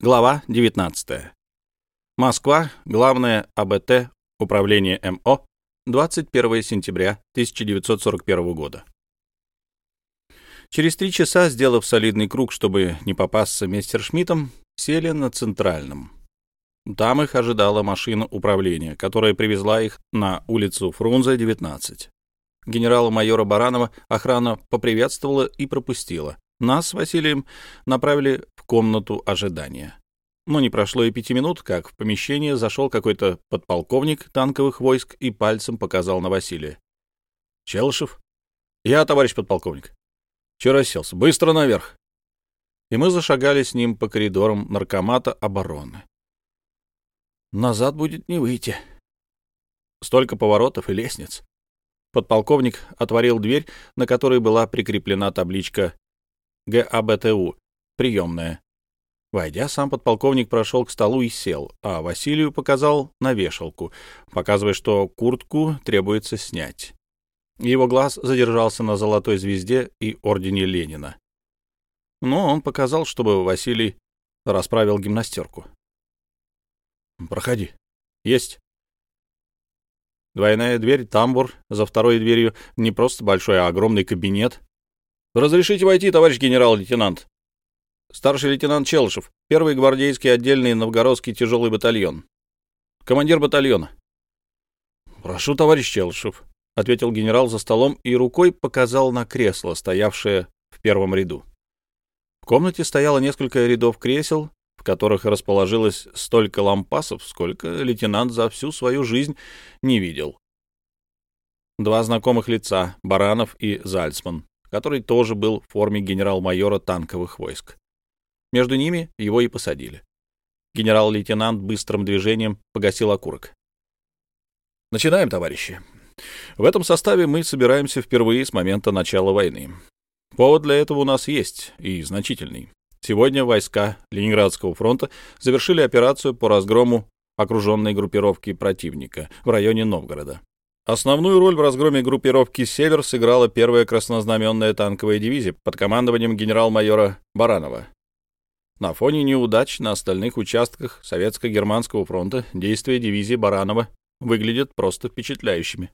Глава 19. Москва. Главное АБТ. Управление МО. 21 сентября 1941 года. Через три часа, сделав солидный круг, чтобы не попасться мессершмиттом, сели на центральном. Там их ожидала машина управления, которая привезла их на улицу Фрунзе, 19. Генерала-майора Баранова охрана поприветствовала и пропустила. Нас с Василием направили комнату ожидания. Но не прошло и пяти минут, как в помещение зашел какой-то подполковник танковых войск и пальцем показал на Василия. «Челышев?» «Я, товарищ подполковник». «Че расселся? Быстро наверх!» И мы зашагали с ним по коридорам наркомата обороны. «Назад будет не выйти». Столько поворотов и лестниц. Подполковник отворил дверь, на которой была прикреплена табличка ГАБТУ, приемная. Войдя, сам подполковник прошел к столу и сел, а Василию показал на вешалку, показывая, что куртку требуется снять. Его глаз задержался на золотой звезде и ордене Ленина. Но он показал, чтобы Василий расправил гимнастерку. «Проходи. Есть». Двойная дверь, тамбур, за второй дверью не просто большой, а огромный кабинет, «Разрешите войти, товарищ генерал-лейтенант?» «Старший лейтенант Челышев, первый гвардейский отдельный новгородский тяжелый батальон. Командир батальона». «Прошу, товарищ Челышев», — ответил генерал за столом и рукой показал на кресло, стоявшее в первом ряду. В комнате стояло несколько рядов кресел, в которых расположилось столько лампасов, сколько лейтенант за всю свою жизнь не видел. Два знакомых лица — Баранов и Зальцман который тоже был в форме генерал-майора танковых войск. Между ними его и посадили. Генерал-лейтенант быстрым движением погасил окурок. «Начинаем, товарищи. В этом составе мы собираемся впервые с момента начала войны. Повод для этого у нас есть, и значительный. Сегодня войска Ленинградского фронта завершили операцию по разгрому окруженной группировки противника в районе Новгорода. Основную роль в разгроме группировки «Север» сыграла первая краснознаменная танковая дивизия под командованием генерал-майора Баранова. На фоне неудач на остальных участках Советско-Германского фронта действия дивизии Баранова выглядят просто впечатляющими.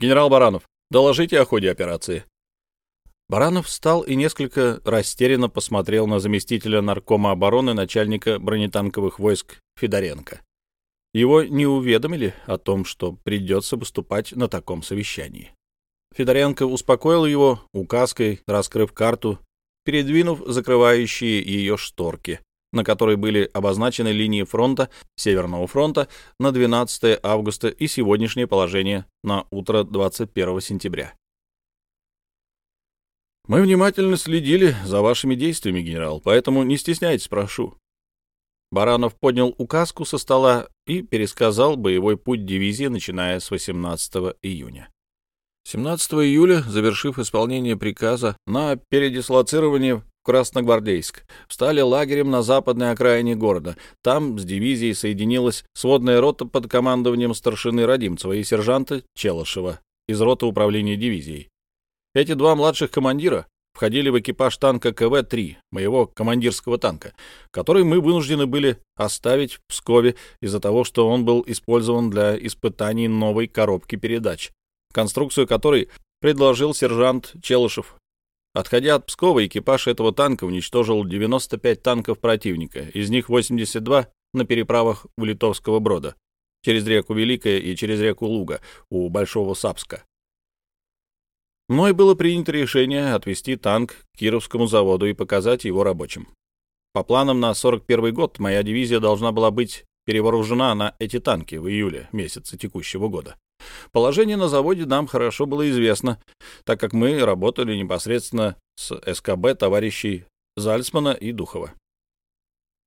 «Генерал Баранов, доложите о ходе операции». Баранов встал и несколько растерянно посмотрел на заместителя наркома обороны начальника бронетанковых войск Федоренко. Его не уведомили о том, что придется выступать на таком совещании. Федоренко успокоил его указкой, раскрыв карту, передвинув закрывающие ее шторки, на которой были обозначены линии фронта, Северного фронта на 12 августа и сегодняшнее положение на утро 21 сентября. Мы внимательно следили за вашими действиями, генерал, поэтому не стесняйтесь, прошу. Баранов поднял указку со стола и пересказал боевой путь дивизии, начиная с 18 июня. 17 июля, завершив исполнение приказа на передислоцирование в Красногвардейск, встали лагерем на западной окраине города. Там с дивизией соединилась сводная рота под командованием старшины Родимцева и сержанта Челышева из роты управления дивизией. Эти два младших командира входили в экипаж танка КВ-3, моего командирского танка, который мы вынуждены были оставить в Пскове из-за того, что он был использован для испытаний новой коробки передач, конструкцию которой предложил сержант Челышев. Отходя от Пскова, экипаж этого танка уничтожил 95 танков противника, из них 82 на переправах у Литовского Брода, через реку Великая и через реку Луга у Большого Сапска. Мной было принято решение отвезти танк к Кировскому заводу и показать его рабочим. По планам на 41 год моя дивизия должна была быть перевооружена на эти танки в июле месяце текущего года. Положение на заводе нам хорошо было известно, так как мы работали непосредственно с СКБ товарищей Зальцмана и Духова.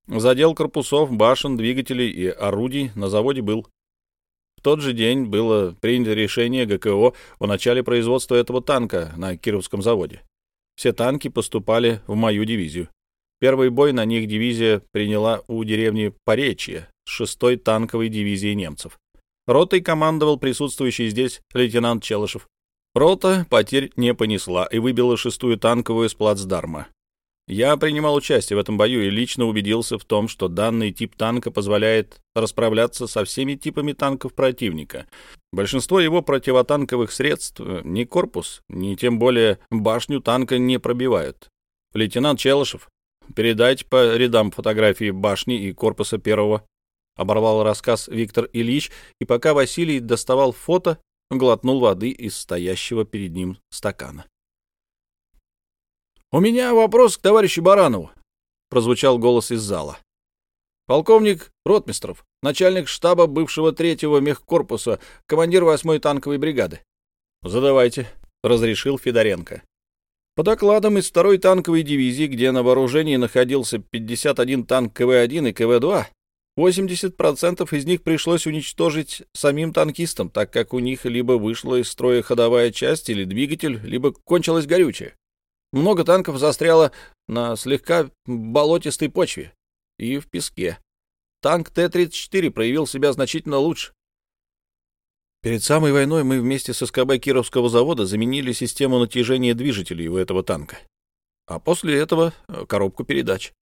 Задел корпусов, башен, двигателей и орудий на заводе был. В тот же день было принято решение ГКО о начале производства этого танка на Кировском заводе. Все танки поступали в мою дивизию. Первый бой на них дивизия приняла у деревни Поречье с 6-й танковой дивизией немцев. Ротой командовал присутствующий здесь лейтенант Челышев. Рота потерь не понесла и выбила шестую танковую с плацдарма. Я принимал участие в этом бою и лично убедился в том, что данный тип танка позволяет расправляться со всеми типами танков противника. Большинство его противотанковых средств ни корпус, ни тем более башню танка не пробивают. Лейтенант Челышев, передайте по рядам фотографии башни и корпуса первого. Оборвал рассказ Виктор Ильич, и пока Василий доставал фото, глотнул воды из стоящего перед ним стакана. «У меня вопрос к товарищу Баранову», — прозвучал голос из зала. «Полковник Ротмистров, начальник штаба бывшего третьего мехкорпуса, командир восьмой танковой бригады». «Задавайте», — разрешил Федоренко. По докладам из второй танковой дивизии, где на вооружении находился 51 танк КВ-1 и КВ-2, 80% из них пришлось уничтожить самим танкистам, так как у них либо вышла из строя ходовая часть или двигатель, либо кончилось горючее. Много танков застряло на слегка болотистой почве и в песке. Танк Т-34 проявил себя значительно лучше. Перед самой войной мы вместе с СКБ Кировского завода заменили систему натяжения движителей у этого танка. А после этого э, коробку передач.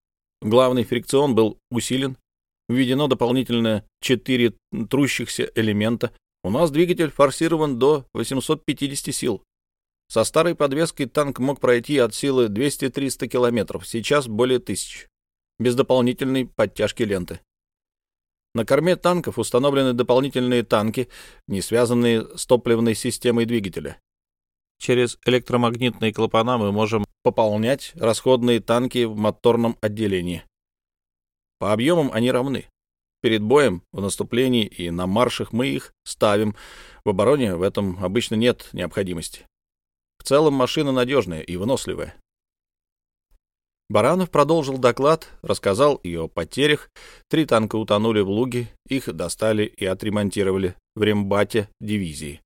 Главный фрикцион был усилен, введено дополнительное 4 трущихся элемента. У нас двигатель форсирован до 850 сил. Со старой подвеской танк мог пройти от силы 200-300 километров, сейчас более тысяч, без дополнительной подтяжки ленты. На корме танков установлены дополнительные танки, не связанные с топливной системой двигателя. Через электромагнитные клапана мы можем пополнять расходные танки в моторном отделении. По объемам они равны. Перед боем, в наступлении и на маршах мы их ставим. В обороне в этом обычно нет необходимости целом машина надежная и выносливая. Баранов продолжил доклад, рассказал и о потерях. Три танка утонули в луге, их достали и отремонтировали в рембате дивизии.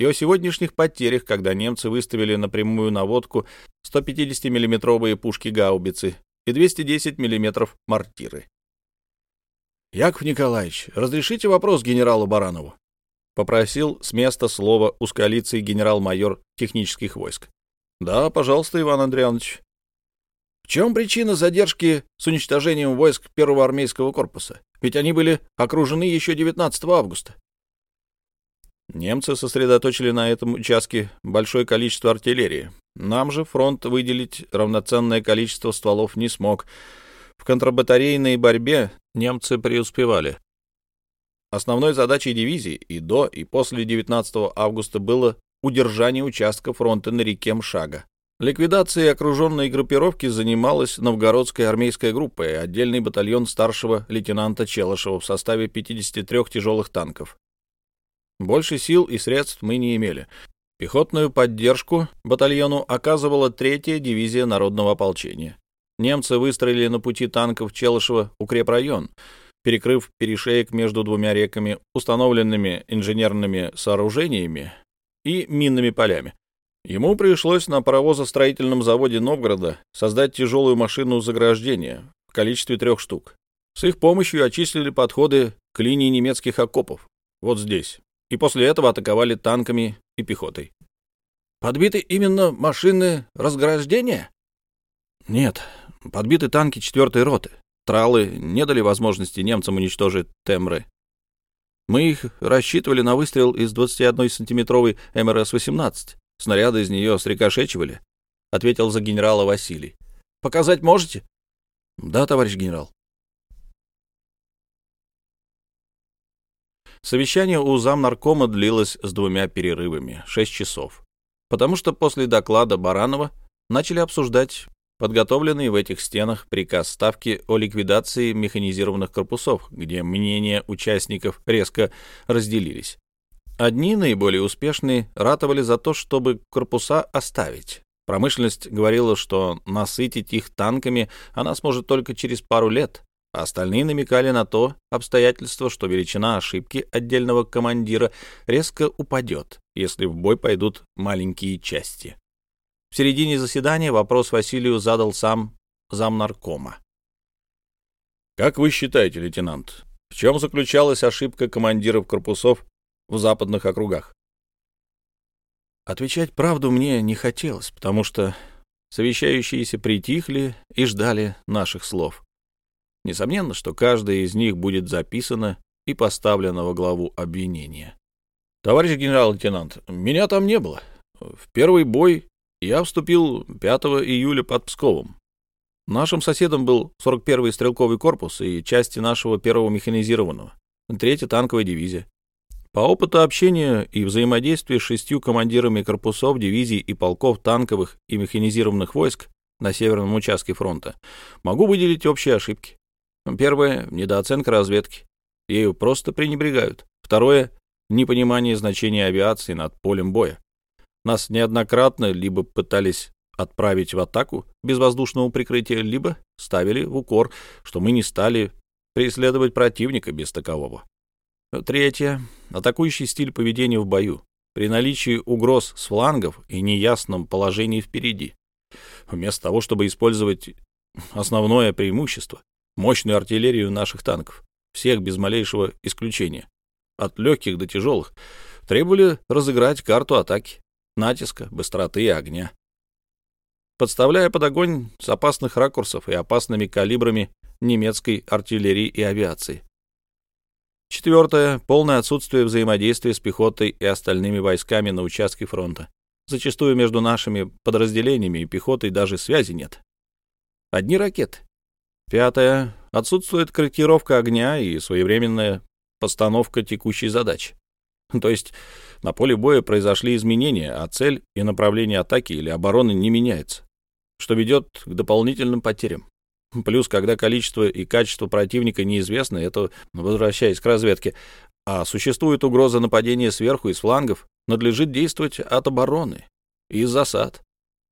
И о сегодняшних потерях, когда немцы выставили на прямую наводку 150 миллиметровые пушки-гаубицы и 210 миллиметров мортиры. «Яков Николаевич, разрешите вопрос генералу Баранову?» Попросил с места слова узколицый генерал-майор технических войск. Да, пожалуйста, Иван Андрианович. В чем причина задержки с уничтожением войск первого армейского корпуса? Ведь они были окружены еще 19 августа. Немцы сосредоточили на этом участке большое количество артиллерии. Нам же фронт выделить равноценное количество стволов не смог. В контрбатарейной борьбе немцы преуспевали. Основной задачей дивизии и до, и после 19 августа было удержание участка фронта на реке Мшага. Ликвидацией окруженной группировки занималась новгородская армейская группа и отдельный батальон старшего лейтенанта Челышева в составе 53 тяжелых танков. Больше сил и средств мы не имели. Пехотную поддержку батальону оказывала третья дивизия народного ополчения. Немцы выстроили на пути танков Челышева укрепрайон — перекрыв перешеек между двумя реками, установленными инженерными сооружениями и минными полями. Ему пришлось на паровозостроительном заводе Новгорода создать тяжелую машину заграждения в количестве трех штук. С их помощью очистили подходы к линии немецких окопов, вот здесь, и после этого атаковали танками и пехотой. Подбиты именно машины разграждения? Нет, подбиты танки четвертой роты. Тралы не дали возможности немцам уничтожить темры. Мы их рассчитывали на выстрел из 21-сантиметровой МРС-18. Снаряды из нее срикошечивали, — ответил за генерала Василий. — Показать можете? — Да, товарищ генерал. Совещание у замнаркома длилось с двумя перерывами, шесть часов, потому что после доклада Баранова начали обсуждать подготовленный в этих стенах приказ Ставки о ликвидации механизированных корпусов, где мнения участников резко разделились. Одни, наиболее успешные, ратовали за то, чтобы корпуса оставить. Промышленность говорила, что насытить их танками она сможет только через пару лет, остальные намекали на то обстоятельство, что величина ошибки отдельного командира резко упадет, если в бой пойдут маленькие части. В середине заседания вопрос Василию задал сам замнаркома. «Как вы считаете, лейтенант, в чем заключалась ошибка командиров корпусов в западных округах?» Отвечать правду мне не хотелось, потому что совещающиеся притихли и ждали наших слов. Несомненно, что каждая из них будет записана и поставлена во главу обвинения. Товарищ генерал-лейтенант, меня там не было. В первый бой я вступил 5 июля под Псковом. Нашим соседом был 41-й стрелковый корпус и части нашего первого механизированного, 3-я танковая дивизия. По опыту общения и взаимодействия с шестью командирами корпусов, дивизий и полков танковых и механизированных войск на северном участке фронта могу выделить общие ошибки. Первое — недооценка разведки. Ею просто пренебрегают. Второе — непонимание значения авиации над полем боя. Нас неоднократно либо пытались отправить в атаку без воздушного прикрытия, либо ставили в укор, что мы не стали преследовать противника без такового. Третье. Атакующий стиль поведения в бою. При наличии угроз с флангов и неясном положении впереди. Вместо того, чтобы использовать основное преимущество, мощную артиллерию наших танков, всех без малейшего исключения, от легких до тяжелых, требовали разыграть карту атаки, натиска, быстроты и огня. Подставляя под огонь с опасных ракурсов и опасными калибрами немецкой артиллерии и авиации. Четвертое. Полное отсутствие взаимодействия с пехотой и остальными войсками на участке фронта. Зачастую между нашими подразделениями и пехотой даже связи нет. Одни ракеты. Пятое. Отсутствует корректировка огня и своевременная постановка текущей задачи. То есть на поле боя произошли изменения, а цель и направление атаки или обороны не меняется, что ведет к дополнительным потерям. Плюс, когда количество и качество противника неизвестны, это, возвращаясь к разведке, а существует угроза нападения сверху и с флангов, надлежит действовать от обороны из засад,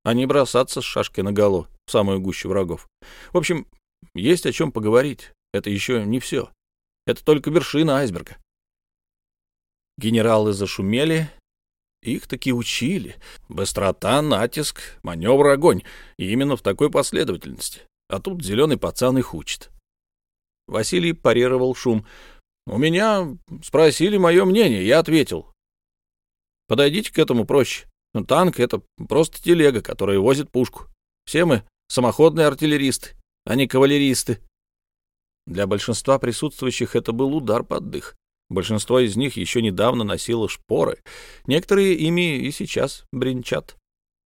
а не бросаться с шашкой наголо в самую гущу врагов. В общем, есть о чем поговорить. Это еще не все. Это только вершина айсберга. Генералы зашумели. Их таки учили. Быстрота, натиск, маневр, огонь. И именно в такой последовательности. А тут зеленый пацан их учит. Василий парировал шум. «У меня спросили мое мнение, я ответил. Подойдите к этому проще. Танк — это просто телега, которая возит пушку. Все мы самоходные артиллеристы, а не кавалеристы». Для большинства присутствующих это был удар под дых. Большинство из них еще недавно носило шпоры, некоторые ими и сейчас бренчат.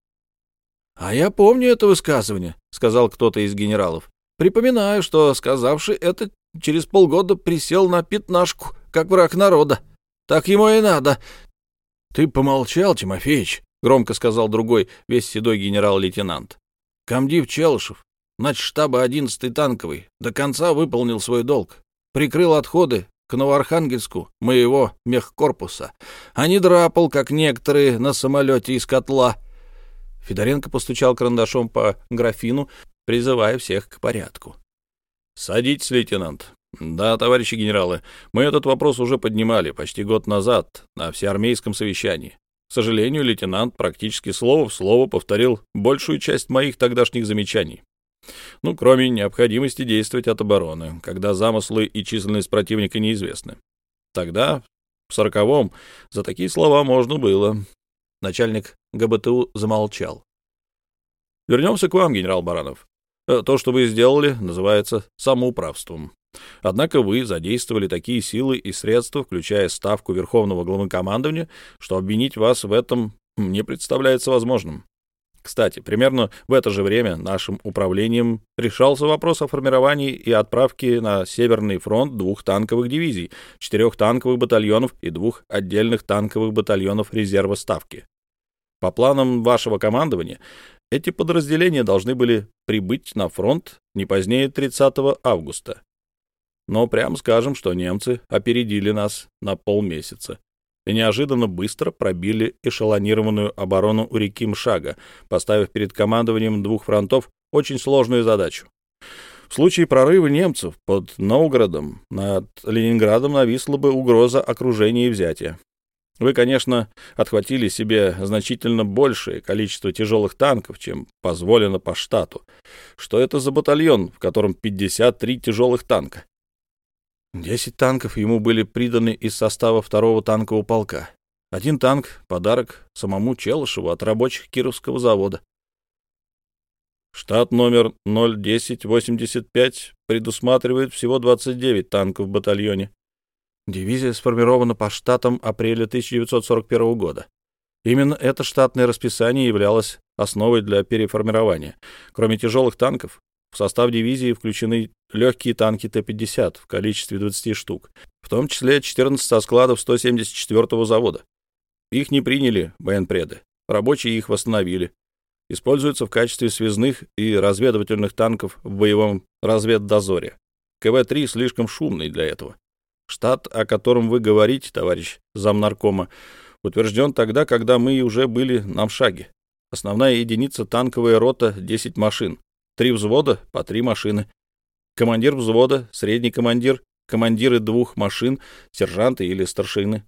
— А я помню это высказывание, — сказал кто-то из генералов. — Припоминаю, что сказавший это через полгода присел на пятнашку, как враг народа. Так ему и надо. — Ты помолчал, Тимофеич, — громко сказал другой, весь седой генерал-лейтенант. — Комдив Челышев, нач штаба 11-й танковый, до конца выполнил свой долг. Прикрыл отходы к Новоархангельску моего мехкорпуса, а не драпал, как некоторые, на самолете из котла. Федоренко постучал карандашом по графину, призывая всех к порядку. «Садитесь, лейтенант. Да, товарищи генералы, мы этот вопрос уже поднимали почти год назад на всеармейском совещании. К сожалению, лейтенант практически слово в слово повторил большую часть моих тогдашних замечаний. Ну, кроме необходимости действовать от обороны, когда замыслы и численность противника неизвестны. Тогда, в сороковом, за такие слова можно было. Начальник ГБТУ замолчал. Вернемся к вам, генерал Баранов. Э, то, что вы сделали, называется самоуправством. Однако вы задействовали такие силы и средства, включая ставку Верховного Главнокомандования, что обвинить вас в этом не представляется возможным. Кстати, примерно в это же время нашим управлением решался вопрос о формировании и отправке на Северный фронт двух танковых дивизий, четырех танковых батальонов и двух отдельных танковых батальонов резерва Ставки. По планам вашего командования, эти подразделения должны были прибыть на фронт не позднее 30 августа. Но прямо скажем, что немцы опередили нас на полмесяца и неожиданно быстро пробили эшелонированную оборону у реки Мшага, поставив перед командованием двух фронтов очень сложную задачу. В случае прорыва немцев под Новгородом над Ленинградом нависла бы угроза окружения и взятия. Вы, конечно, отхватили себе значительно большее количество тяжелых танков, чем позволено по штату. Что это за батальон, в котором 53 тяжелых танка? Десять танков ему были приданы из состава второго танкового полка. Один танк — подарок самому Челышеву от рабочих Кировского завода. Штат номер 01085 предусматривает всего 29 танков в батальоне. Дивизия сформирована по штатам апреля 1941 года. Именно это штатное расписание являлось основой для переформирования. Кроме тяжелых танков, в состав дивизии включены легкие танки Т-50 в количестве 20 штук, в том числе 14 со складов 174-го завода. Их не приняли военпреды, рабочие их восстановили. Используются в качестве связных и разведывательных танков в боевом разведдозоре. КВ-3 слишком шумный для этого. Штат, о котором вы говорите, товарищ замнаркома, утвержден тогда, когда мы уже были на шаге. Основная единица танковая рота — 10 машин. Три взвода по три машины. Командир взвода, средний командир, командиры двух машин, сержанты или старшины.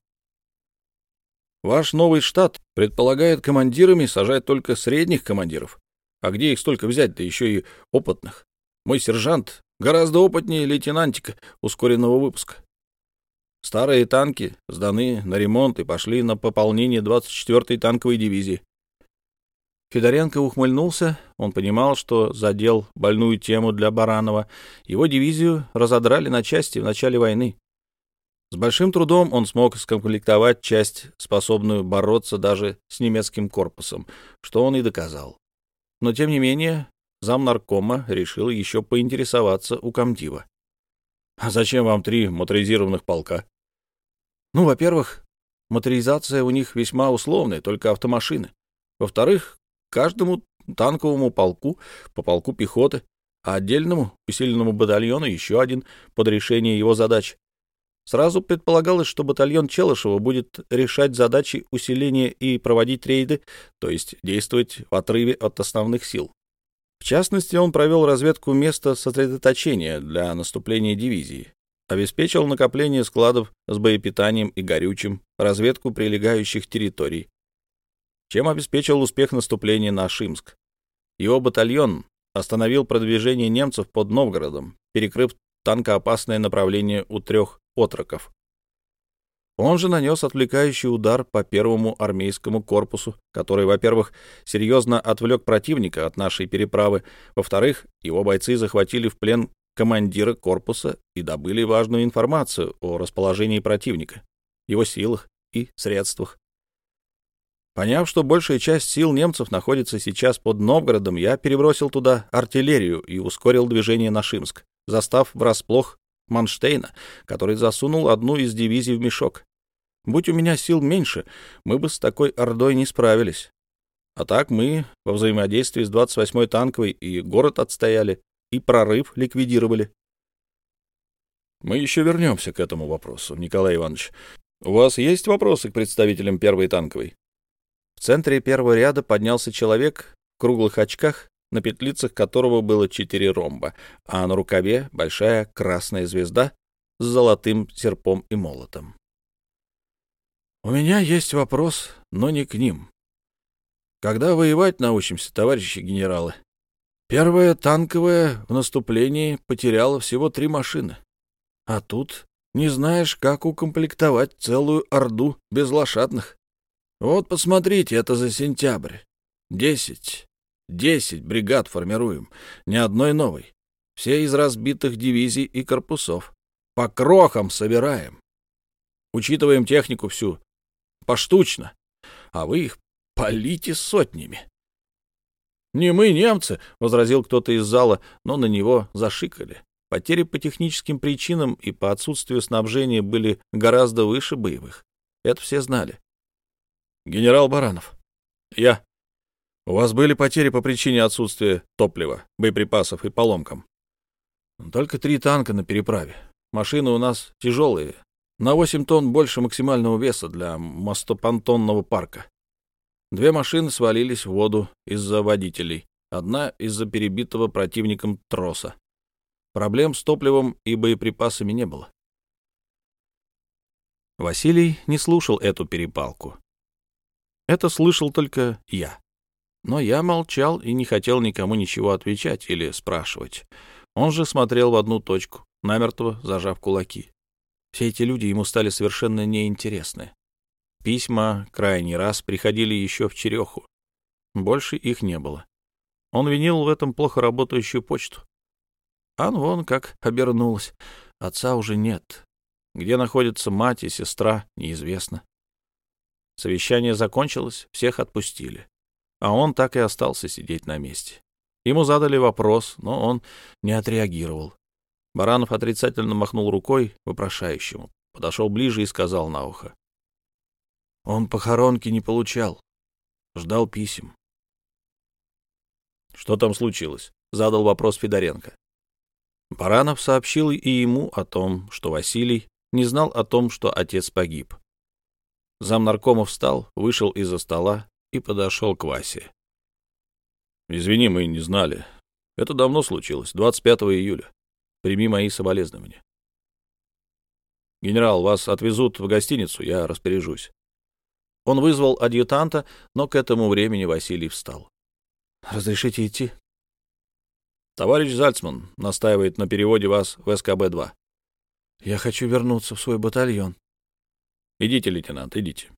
Ваш новый штат предполагает командирами сажать только средних командиров. А где их столько взять, да еще и опытных? Мой сержант гораздо опытнее лейтенантика ускоренного выпуска. Старые танки сданы на ремонт и пошли на пополнение 24-й танковой дивизии. Федоренко ухмыльнулся. Он понимал, что задел больную тему для Баранова. Его дивизию разодрали на части в начале войны. С большим трудом он смог скомплектовать часть, способную бороться даже с немецким корпусом, что он и доказал. Но, тем не менее, зам наркома решил еще поинтересоваться у комдива. «А зачем вам три моторизированных полка?» «Ну, во-первых, моторизация у них весьма условная, только автомашины. Во-вторых, каждому танковому полку по полку пехоты, а отдельному усиленному батальону еще один под решение его задач. Сразу предполагалось, что батальон Челышева будет решать задачи усиления и проводить рейды, то есть действовать в отрыве от основных сил. В частности, он провел разведку места сосредоточения для наступления дивизии, обеспечил накопление складов с боепитанием и горючим, разведку прилегающих территорий, чем обеспечил успех наступления на Шимск. Его батальон остановил продвижение немцев под Новгородом, перекрыв танкоопасное направление у трех отроков. Он же нанес отвлекающий удар по первому армейскому корпусу, который, во-первых, серьезно отвлек противника от нашей переправы, во-вторых, его бойцы захватили в плен командира корпуса и добыли важную информацию о расположении противника, его силах и средствах. Поняв, что большая часть сил немцев находится сейчас под Новгородом, я перебросил туда артиллерию и ускорил движение на Шимск, застав врасплох Манштейна, который засунул одну из дивизий в мешок. Будь у меня сил меньше, мы бы с такой ордой не справились. А так мы во взаимодействии с 28-й танковой и город отстояли, и прорыв ликвидировали. Мы еще вернемся к этому вопросу, Николай Иванович. У вас есть вопросы к представителям первой танковой? В центре первого ряда поднялся человек в круглых очках, на петлицах которого было четыре ромба, а на рукаве большая красная звезда с золотым серпом и молотом. «У меня есть вопрос, но не к ним. Когда воевать научимся, товарищи генералы?» Первая танковая в наступлении потеряла всего три машины. А тут не знаешь, как укомплектовать целую орду безлошадных. Вот посмотрите, это за сентябрь. Десять. Десять бригад формируем. Ни одной новой. Все из разбитых дивизий и корпусов. По крохам собираем. Учитываем технику всю. Поштучно. А вы их полите сотнями. «Не мы, немцы», — возразил кто-то из зала, но на него зашикали. Потери по техническим причинам и по отсутствию снабжения были гораздо выше боевых. Это все знали. «Генерал Баранов». «Я». «У вас были потери по причине отсутствия топлива, боеприпасов и поломкам?» «Только три танка на переправе. Машины у нас тяжелые, на 8 тонн больше максимального веса для мостопонтонного парка. Две машины свалились в воду из-за водителей, одна из-за перебитого противником троса. Проблем с топливом и боеприпасами не было. Василий не слушал эту перепалку. Это слышал только я. Но я молчал и не хотел никому ничего отвечать или спрашивать. Он же смотрел в одну точку, намертво зажав кулаки. Все эти люди ему стали совершенно неинтересны. Письма крайний раз приходили еще в Череху. Больше их не было. Он винил в этом плохо работающую почту. Ан вон как обернулась. Отца уже нет. Где находятся мать и сестра, неизвестно. Совещание закончилось, всех отпустили. А он так и остался сидеть на месте. Ему задали вопрос, но он не отреагировал. Баранов отрицательно махнул рукой вопрошающему, подошел ближе и сказал на ухо. Он похоронки не получал, ждал писем. «Что там случилось?» — задал вопрос Федоренко. Баранов сообщил и ему о том, что Василий не знал о том, что отец погиб. Зам наркома встал, вышел из-за стола и подошел к Васе. «Извини, мы не знали. Это давно случилось, 25 июля. Прими мои соболезнования. Генерал, вас отвезут в гостиницу, я распоряжусь». Он вызвал адъютанта, но к этому времени Василий встал. «Разрешите идти?» Товарищ Зальцман настаивает на переводе вас в СКБ-2. Я хочу вернуться в свой батальон. Идите, лейтенант, идите.